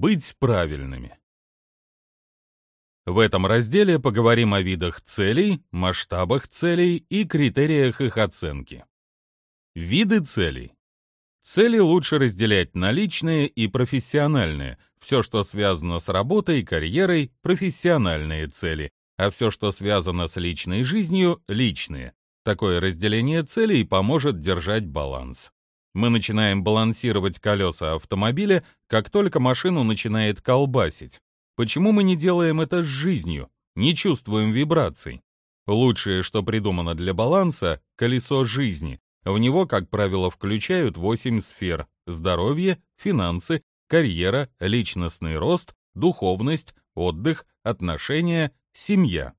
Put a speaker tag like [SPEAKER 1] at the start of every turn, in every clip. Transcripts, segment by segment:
[SPEAKER 1] Быть правильными. В этом разделе поговорим о видах целей, масштабах целей и критериях их оценки. Виды целей. Цели лучше разделять на личные и профессиональные. Все, что связано с работой, карьерой – профессиональные цели, а все, что связано с личной жизнью – личные. Такое разделение целей поможет держать баланс. Мы начинаем балансировать колеса автомобиля, как только машину начинает колбасить. Почему мы не делаем это с жизнью, не чувствуем вибраций? Лучшее, что придумано для баланса — колесо жизни. В него, как правило, включают восемь сфер — здоровье, финансы, карьера, личностный рост, духовность, отдых, отношения, семья.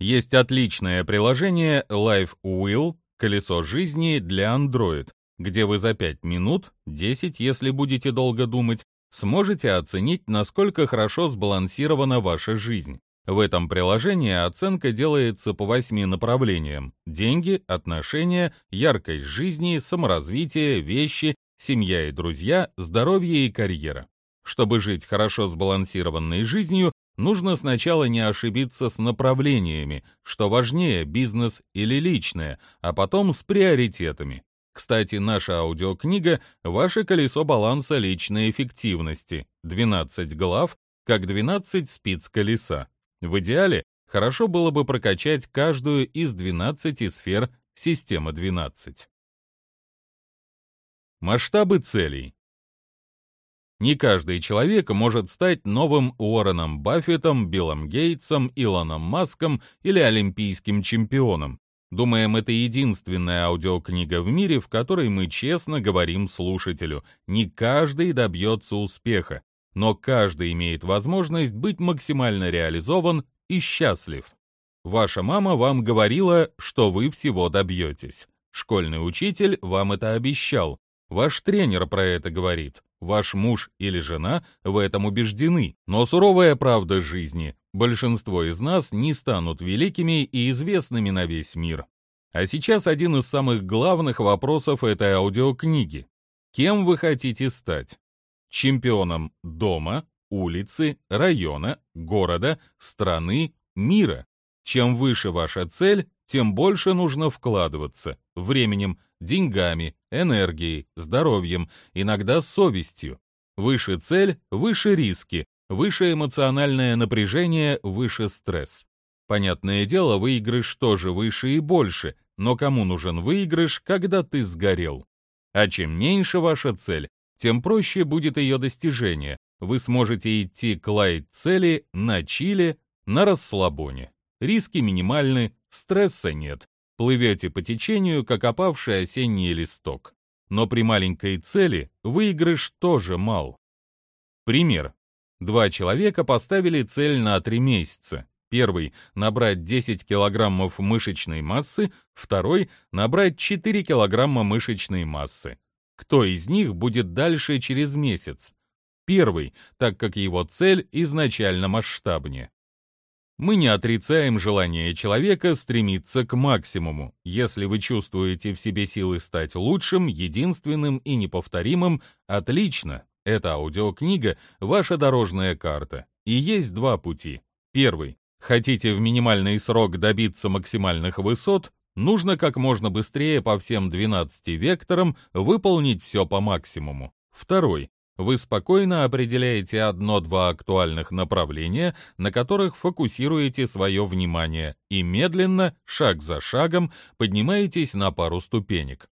[SPEAKER 1] Есть отличное приложение Life Wheel «Колесо жизни» для Android, где вы за 5 минут, 10, если будете долго думать, сможете оценить, насколько хорошо сбалансирована ваша жизнь. В этом приложении оценка делается по восьми направлениям – деньги, отношения, яркость жизни, саморазвитие, вещи, семья и друзья, здоровье и карьера. Чтобы жить хорошо сбалансированной жизнью, нужно сначала не ошибиться с направлениями, что важнее, бизнес или личное, а потом с приоритетами. Кстати, наша аудиокнига «Ваше колесо баланса личной эффективности» 12 глав, как 12 спиц колеса. В идеале, хорошо было бы прокачать каждую из 12 сфер системы 12. Масштабы целей. Не каждый человек может стать новым Уорреном Баффетом, Биллом Гейтсом, Илоном Маском или олимпийским чемпионом. Думаем, это единственная аудиокнига в мире, в которой мы честно говорим слушателю. Не каждый добьется успеха, но каждый имеет возможность быть максимально реализован и счастлив. Ваша мама вам говорила, что вы всего добьетесь. Школьный учитель вам это обещал. Ваш тренер про это говорит. Ваш муж или жена в этом убеждены. Но суровая правда жизни Большинство из нас не станут великими и известными на весь мир. А сейчас один из самых главных вопросов этой аудиокниги. Кем вы хотите стать? Чемпионом дома, улицы, района, города, страны, мира. Чем выше ваша цель, тем больше нужно вкладываться временем, деньгами, энергией, здоровьем, иногда совестью. Выше цель, выше риски, Выше эмоциональное напряжение, выше стресс. Понятное дело, выигрыш тоже выше и больше, но кому нужен выигрыш, когда ты сгорел? А чем меньше ваша цель, тем проще будет ее достижение. Вы сможете идти к лайт-цели на чиле, на расслабоне. Риски минимальны, стресса нет. Плывете по течению, как опавший осенний листок. Но при маленькой цели выигрыш тоже мал. Пример. Два человека поставили цель на три месяца. Первый – набрать 10 килограммов мышечной массы, второй – набрать 4 килограмма мышечной массы. Кто из них будет дальше через месяц? Первый, так как его цель изначально масштабнее. Мы не отрицаем желание человека стремиться к максимуму. Если вы чувствуете в себе силы стать лучшим, единственным и неповторимым, отлично, эта аудиокнига — ваша дорожная карта. И есть два пути. Первый. Хотите в минимальный срок добиться максимальных высот, нужно как можно быстрее по всем 12 векторам выполнить все по максимуму. Второй. Вы спокойно определяете одно-два актуальных направления, на которых фокусируете свое внимание, и медленно, шаг за шагом, поднимаетесь на пару ступенек.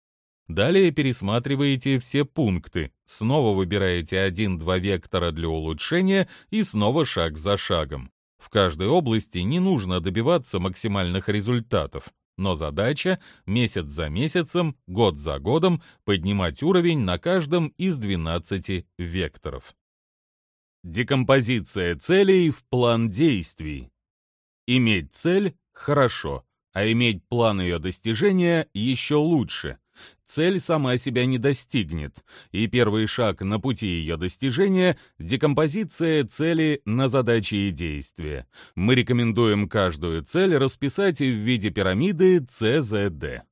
[SPEAKER 1] Далее пересматриваете все пункты, снова выбираете один-два вектора для улучшения и снова шаг за шагом. В каждой области не нужно добиваться максимальных результатов, но задача месяц за месяцем, год за годом поднимать уровень на каждом из 12 векторов. Декомпозиция целей в план действий. Иметь цель – хорошо, а иметь план ее достижения еще лучше – цель сама себя не достигнет, и первый шаг на пути ее достижения — декомпозиция цели на задачи и действия. Мы рекомендуем каждую цель расписать в виде пирамиды CZD.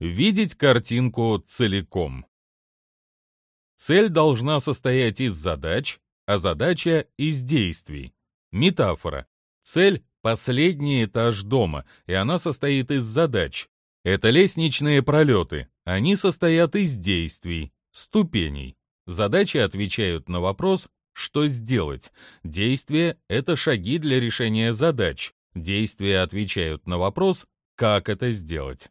[SPEAKER 1] Видеть картинку целиком. Цель должна состоять из задач, а задача — из действий. Метафора. Цель — последний этаж дома, и она состоит из задач. Это лестничные пролеты. Они состоят из действий, ступеней. Задачи отвечают на вопрос «что сделать?». Действия — это шаги для решения задач. Действия отвечают на вопрос «как это сделать?».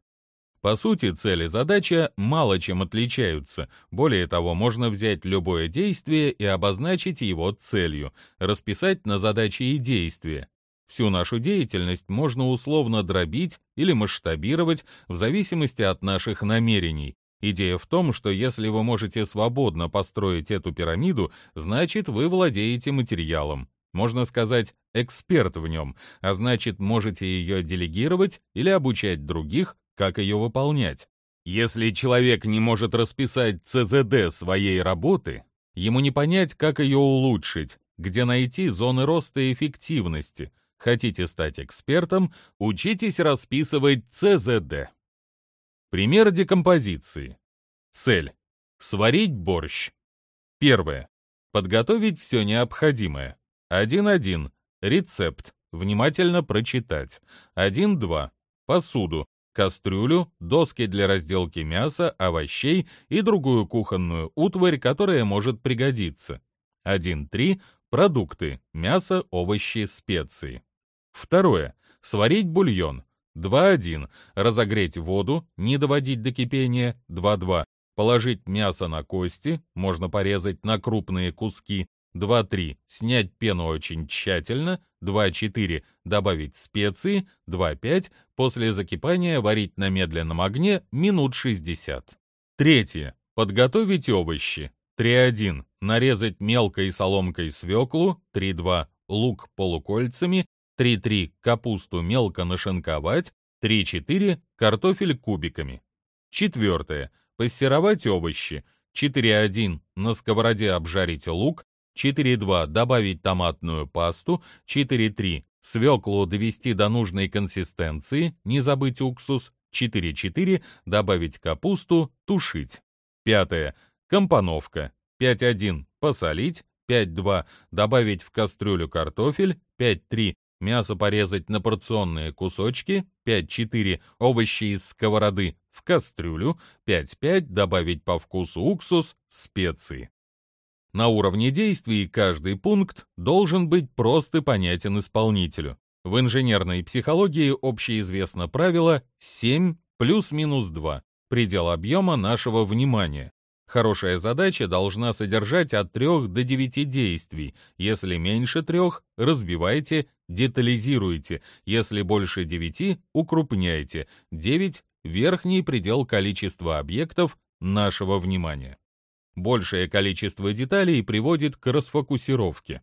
[SPEAKER 1] По сути, цель и задача мало чем отличаются. Более того, можно взять любое действие и обозначить его целью, расписать на задачи и действия. Всю нашу деятельность можно условно дробить или масштабировать в зависимости от наших намерений. Идея в том, что если вы можете свободно построить эту пирамиду, значит вы владеете материалом. Можно сказать, эксперт в нем, а значит можете ее делегировать или обучать других, как ее выполнять. Если человек не может расписать ЦЗД своей работы, ему не понять, как ее улучшить, где найти зоны роста эффективности. Хотите стать экспертом, учитесь расписывать ЦЗД. Пример декомпозиции. Цель. Сварить борщ. Первое. Подготовить все необходимое. 1.1. Рецепт. Внимательно прочитать. 1.2. Посуду кастрюлю, доски для разделки мяса, овощей и другую кухонную утварь, которая может пригодиться. 1.3. Продукты. Мясо, овощи, специи. Второе. Сварить бульон. 2.1. Разогреть воду, не доводить до кипения. 2.2. Положить мясо на кости, можно порезать на крупные куски. 2.3. Снять пену очень тщательно. 2.4. Добавить специи. 2.5. После закипания варить на медленном огне минут 60. Третье. Подготовить овощи. 3.1. Нарезать мелкой соломкой свеклу. 3.2. Лук полукольцами. 3.3. Капусту мелко нашинковать. 3.4. Картофель кубиками. Четвертое. Пассеровать овощи. 4.1. На сковороде обжарить лук. 4.2 добавить томатную пасту, 4.3 свеклу довести до нужной консистенции, не забыть уксус, 4.4 добавить капусту, тушить. Пятое. Компоновка. 5.1 посолить, 5.2 добавить в кастрюлю картофель, 5.3 мясо порезать на порционные кусочки, 5.4 овощи из сковороды в кастрюлю, 5.5 добавить по вкусу уксус, специи. На уровне действий каждый пункт должен быть прост и понятен исполнителю. В инженерной психологии общеизвестно правило 7 плюс-минус 2, предел объема нашего внимания. Хорошая задача должна содержать от 3 до 9 действий. Если меньше 3, разбивайте, детализируйте. Если больше 9, укрупняйте. 9 — верхний предел количества объектов нашего внимания. Большее количество деталей приводит к расфокусировке.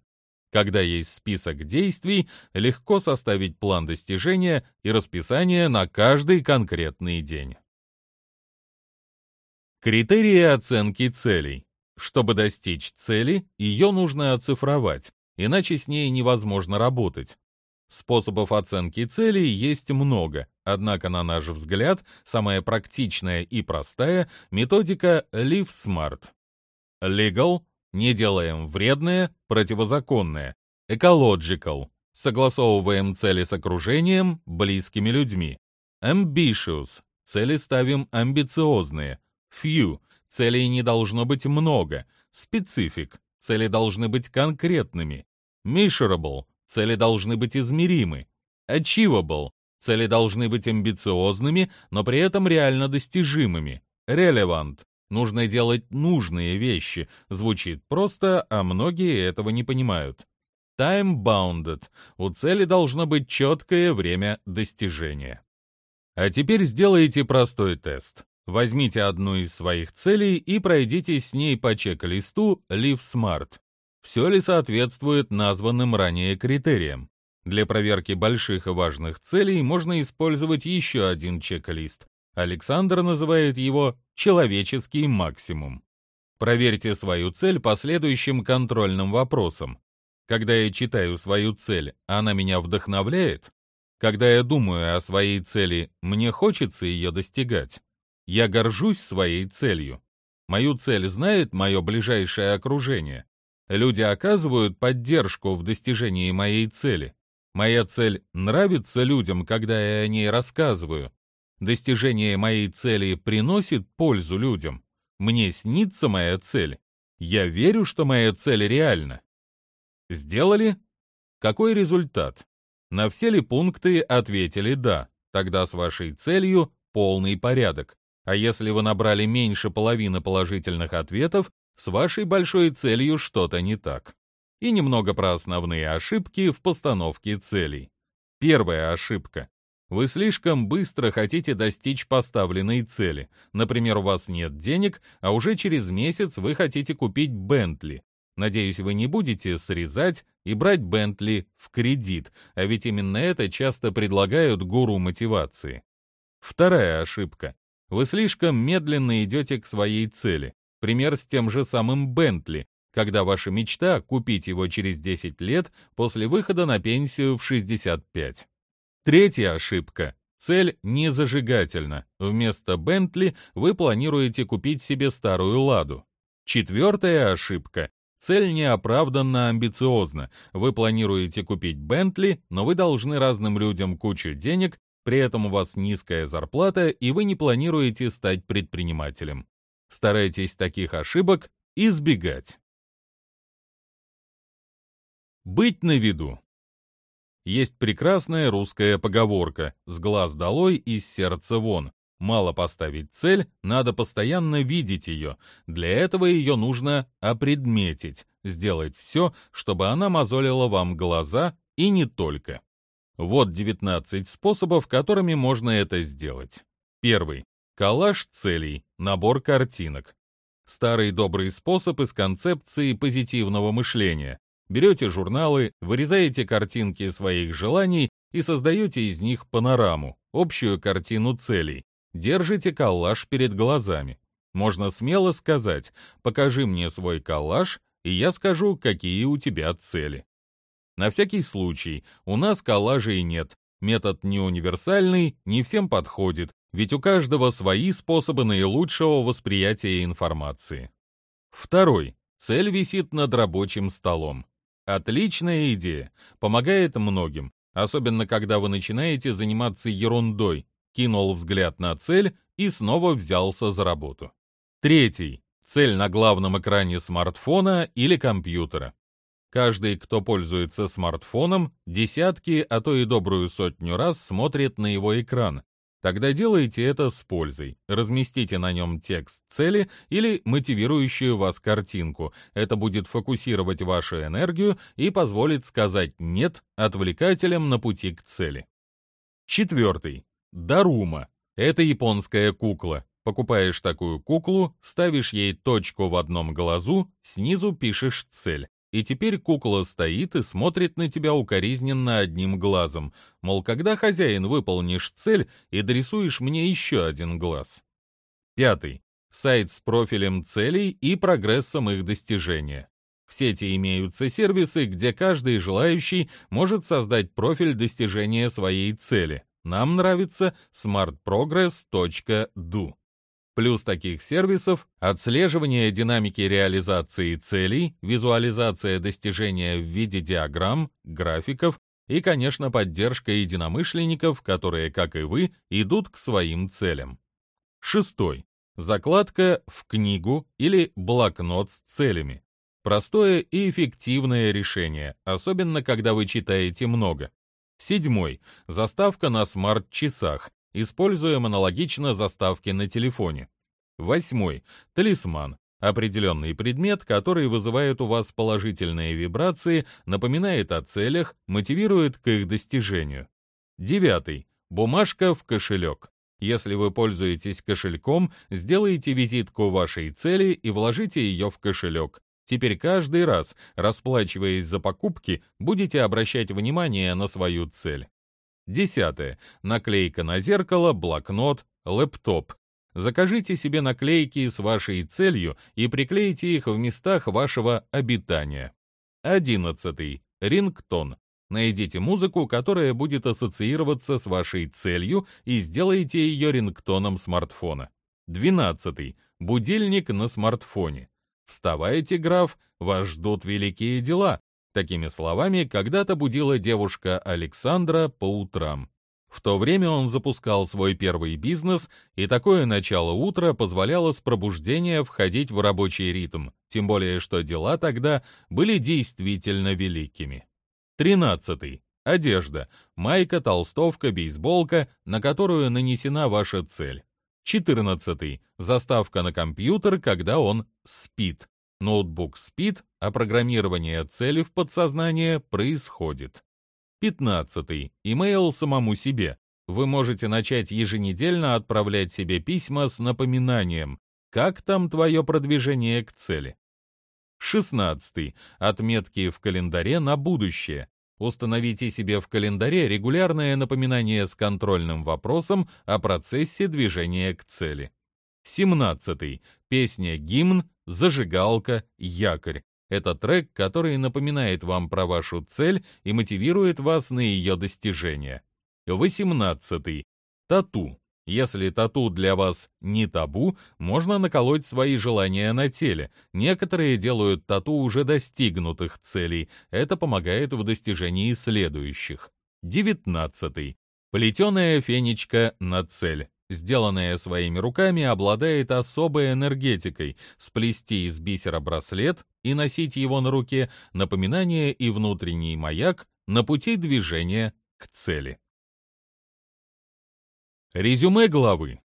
[SPEAKER 1] Когда есть список действий, легко составить план достижения и расписание на каждый конкретный день. Критерии оценки целей. Чтобы достичь цели, ее нужно оцифровать, иначе с ней невозможно работать. Способов оценки целей есть много, однако, на наш взгляд, самая практичная и простая методика Live Smart. Legal – не делаем вредное, противозаконное. Ecological – согласовываем цели с окружением, близкими людьми. Ambitious – цели ставим амбициозные. Few – целей не должно быть много. Specific – цели должны быть конкретными. Measurable – цели должны быть измеримы. Achievable – цели должны быть амбициозными, но при этом реально достижимыми. Relevant Нужно делать нужные вещи. Звучит просто, а многие этого не понимают. Time-bounded. У цели должно быть четкое время достижения. А теперь сделайте простой тест. Возьмите одну из своих целей и пройдите с ней по чек-листу Live Smart. Все ли соответствует названным ранее критериям? Для проверки больших и важных целей можно использовать еще один чек-лист. Александр называет его «человеческий максимум». Проверьте свою цель по следующим контрольным вопросам. Когда я читаю свою цель, она меня вдохновляет? Когда я думаю о своей цели, мне хочется ее достигать? Я горжусь своей целью? Мою цель знает мое ближайшее окружение. Люди оказывают поддержку в достижении моей цели. Моя цель нравится людям, когда я о ней рассказываю. Достижение моей цели приносит пользу людям. Мне снится моя цель. Я верю, что моя цель реальна. Сделали? Какой результат? На все ли пункты ответили «да», тогда с вашей целью полный порядок. А если вы набрали меньше половины положительных ответов, с вашей большой целью что-то не так. И немного про основные ошибки в постановке целей. Первая ошибка. Вы слишком быстро хотите достичь поставленной цели. Например, у вас нет денег, а уже через месяц вы хотите купить Бентли. Надеюсь, вы не будете срезать и брать Бентли в кредит, а ведь именно это часто предлагают гуру мотивации. Вторая ошибка. Вы слишком медленно идете к своей цели. Пример с тем же самым Бентли, когда ваша мечта — купить его через 10 лет после выхода на пенсию в 65. Третья ошибка. Цель не зажигательна. Вместо Бентли вы планируете купить себе старую Ладу. Четвертая ошибка. Цель неоправданно амбициозна. Вы планируете купить Бентли, но вы должны разным людям кучу денег, при этом у вас низкая зарплата, и вы не планируете стать предпринимателем. Старайтесь таких ошибок избегать. Быть на виду. Есть прекрасная русская поговорка «с глаз долой, из сердца вон». Мало поставить цель, надо постоянно видеть ее. Для этого ее нужно опредметить, сделать все, чтобы она мозолила вам глаза и не только. Вот 19 способов, которыми можно это сделать. Первый. Коллаж целей, набор картинок. Старый добрый способ из концепции позитивного мышления. Берете журналы, вырезаете картинки своих желаний и создаете из них панораму, общую картину целей. Держите коллаж перед глазами. Можно смело сказать «покажи мне свой коллаж, и я скажу, какие у тебя цели». На всякий случай, у нас коллажей нет. Метод не универсальный, не всем подходит, ведь у каждого свои способы наилучшего восприятия информации. Второй. Цель висит над рабочим столом. Отличная идея, помогает многим, особенно когда вы начинаете заниматься ерундой. Кинул взгляд на цель и снова взялся за работу. Третий. Цель на главном экране смартфона или компьютера. Каждый, кто пользуется смартфоном, десятки, а то и добрую сотню раз смотрит на его экран. Тогда делайте это с пользой. Разместите на нем текст цели или мотивирующую вас картинку. Это будет фокусировать вашу энергию и позволит сказать «нет» отвлекателям на пути к цели. Четвертый. Дарума. Это японская кукла. Покупаешь такую куклу, ставишь ей точку в одном глазу, снизу пишешь цель и теперь кукла стоит и смотрит на тебя укоризненно одним глазом, мол, когда, хозяин, выполнишь цель и дорисуешь мне еще один глаз. Пятый. Сайт с профилем целей и прогрессом их достижения. В сети имеются сервисы, где каждый желающий может создать профиль достижения своей цели. Нам нравится smartprogress.do. Плюс таких сервисов – отслеживание динамики реализации целей, визуализация достижения в виде диаграмм, графиков и, конечно, поддержка единомышленников, которые, как и вы, идут к своим целям. Шестой. Закладка в книгу или блокнот с целями. Простое и эффективное решение, особенно когда вы читаете много. Седьмой. Заставка на смарт-часах Используем аналогично заставки на телефоне. Восьмой. Талисман. Определенный предмет, который вызывает у вас положительные вибрации, напоминает о целях, мотивирует к их достижению. Девятый. Бумажка в кошелек. Если вы пользуетесь кошельком, сделайте визитку вашей цели и вложите ее в кошелек. Теперь каждый раз, расплачиваясь за покупки, будете обращать внимание на свою цель. Десятое. Наклейка на зеркало, блокнот, лэптоп. Закажите себе наклейки с вашей целью и приклейте их в местах вашего обитания. Одиннадцатый. Рингтон. Найдите музыку, которая будет ассоциироваться с вашей целью и сделайте ее рингтоном смартфона. 12. Будильник на смартфоне. «Вставайте, граф, вас ждут великие дела». Такими словами когда-то будила девушка Александра по утрам. В то время он запускал свой первый бизнес, и такое начало утра позволяло с пробуждения входить в рабочий ритм, тем более что дела тогда были действительно великими. 13. Одежда. Майка, толстовка, бейсболка, на которую нанесена ваша цель. 14. Заставка на компьютер, когда он спит. Ноутбук спит, а программирование цели в подсознание происходит. 15. Имейл самому себе. Вы можете начать еженедельно отправлять себе письма с напоминанием «Как там твое продвижение к цели?». 16. Отметки в календаре на будущее. Установите себе в календаре регулярное напоминание с контрольным вопросом о процессе движения к цели. 17. Песня «Гимн», «Зажигалка», «Якорь». Это трек, который напоминает вам про вашу цель и мотивирует вас на ее достижение. 18. Тату. Если тату для вас не табу, можно наколоть свои желания на теле. Некоторые делают тату уже достигнутых целей. Это помогает в достижении следующих. 19. Плетеная фенечка на цель сделанная своими руками, обладает особой энергетикой. Сплести из бисера браслет и носить его на руке – напоминание и внутренний маяк на пути движения к цели. Резюме главы.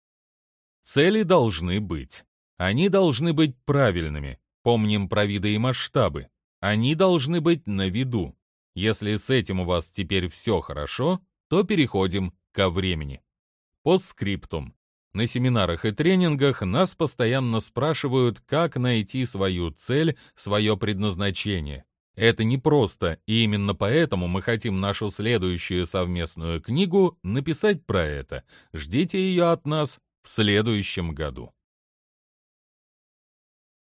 [SPEAKER 1] Цели должны быть. Они должны быть правильными. Помним про виды и масштабы. Они должны быть на виду. Если с этим у вас теперь все хорошо, то переходим ко времени. Постскриптум. На семинарах и тренингах нас постоянно спрашивают, как найти свою цель, свое предназначение. Это непросто, и именно поэтому мы хотим нашу следующую совместную книгу написать про это. Ждите ее от нас в следующем году.